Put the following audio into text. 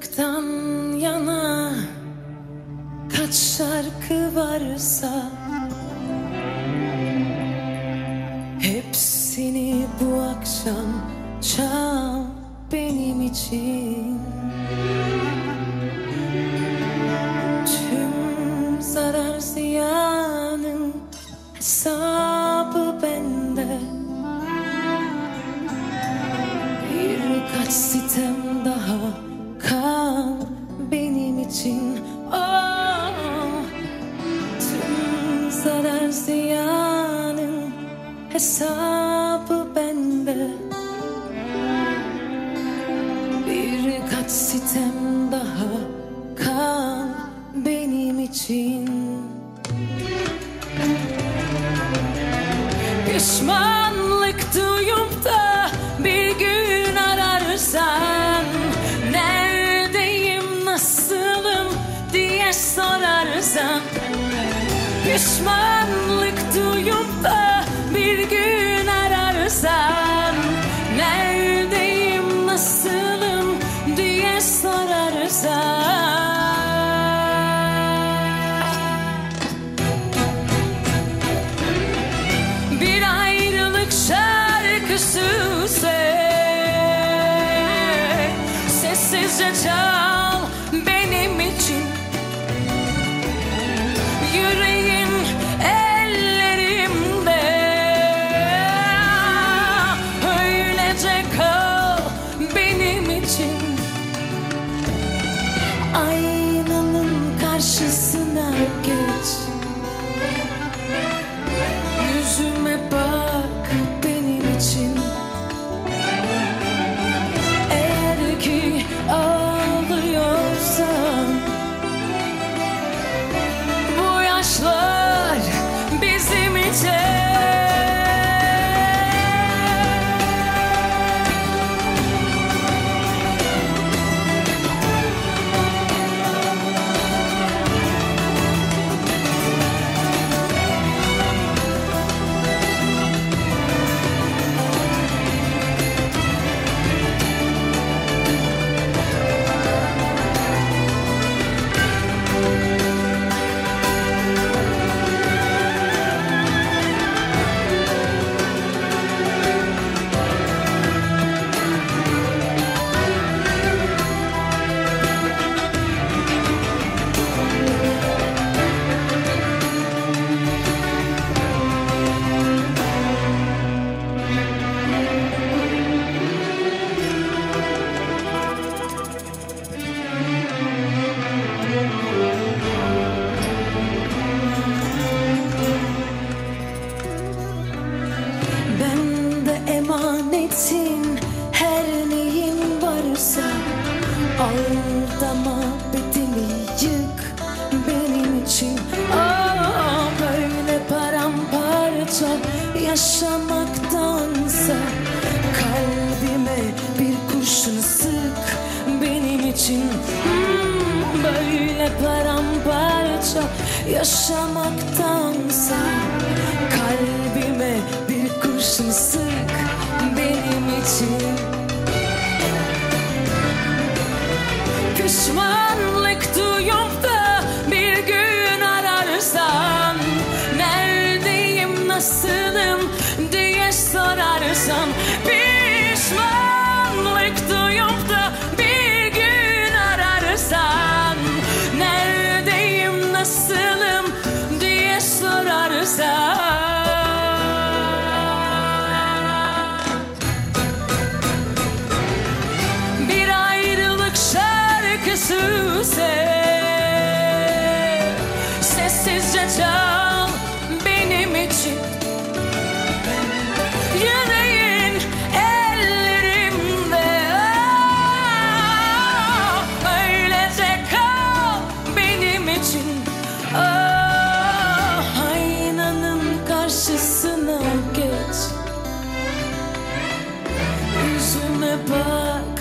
Pişmanlıktan yana kaç şarkı varsa Hepsini bu akşam çal benim için hesabı bende. Birkaç sitem daha kal benim için. Pişmanlık duyup da bir gün ararsan Neredeyim, nasılım? diye sorarsan Pişmanlık söyle Sessizce çal benim için. Yüreğim ellerimde Öylece kal benim için. Aynanın karşısına geç emanetin her neyin varsa. Aldama bedeli yık benim için. Aa, Böyle paramparça yaşamaktansa. Kalbime bir kurşun sık benim için. Hmm, Böyle paramparça yaşamaktansa. Kalbime bir kurşun sık hasreti Pişmanlık duyup da bir gün ararsan Neredeyim nasılım? diye sorarsan Pişmanlık duyup da bir gün ararsan Neredeyim nasılım? diye sorarsan But. book